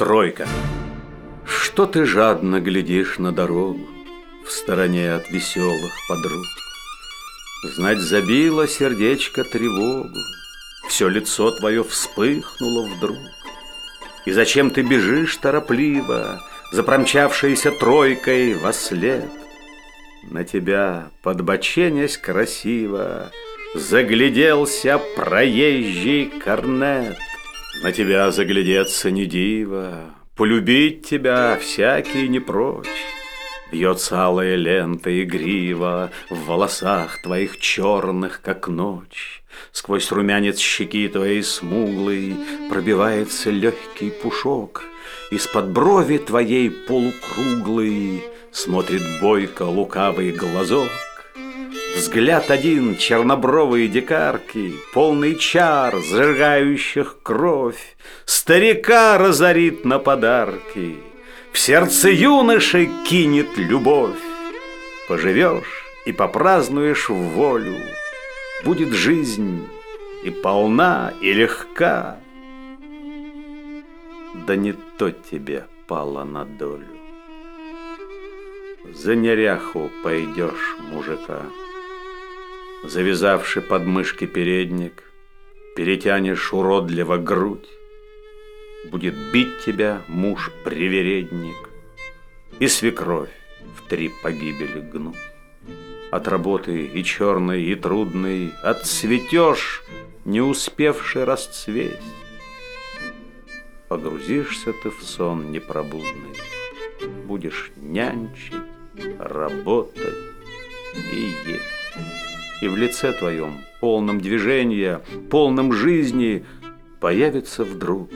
Тройка. Что ты жадно глядишь на дорогу В стороне от веселых подруг? Знать, забило сердечко тревогу, Все лицо твое вспыхнуло вдруг. И зачем ты бежишь торопливо, За промчавшейся тройкой во след? На тебя, подбоченясь красиво, Загляделся проезжий корнет. На тебя заглядеться не диво, Полюбить тебя всякий не прочь. Бьется алая лента игрива В волосах твоих черных, как ночь. Сквозь румянец щеки твоей смуглой Пробивается легкий пушок. Из-под брови твоей полукруглый Смотрит бойко лукавый глазок. Взгляд один чернобровые дикарки, Полный чар, зажигающих кровь, Старика разорит на подарки, В сердце юноши кинет любовь. Поживешь и попразднуешь в волю, Будет жизнь и полна, и легка. Да не то тебе пало на долю. За неряху пойдешь, мужика. Завязавши подмышки передник, Перетянешь уродливо грудь, Будет бить тебя муж-привередник И свекровь в три погибели гнуть. От работы и черной, и трудной Отцветешь, не успевший расцвесть. Погрузишься ты в сон непробудный, Будешь нянчить, работать и есть и в лице твоем, полном движения, полном жизни, появится вдруг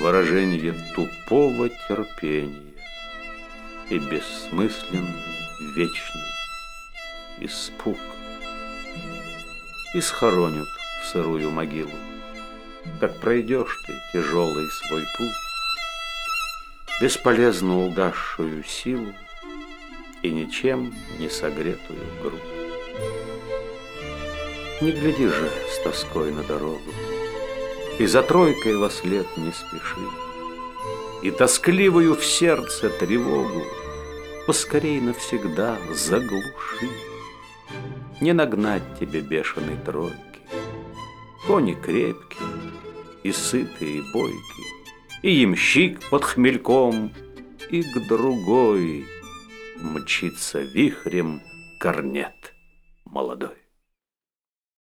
выражение тупого терпения и бессмысленный вечный испуг. И схоронят в сырую могилу, как пройдешь ты тяжелый свой путь, бесполезно угасшую силу и ничем не согретую грудь. Не гляди же с тоской на дорогу, И за тройкой во след не спеши, И тоскливую в сердце тревогу Поскорей навсегда заглуши. Не нагнать тебе бешеной тройки, Кони крепкие и сытые, и бойкие, И ямщик под хмельком, И к другой мчится вихрем корнет молодой.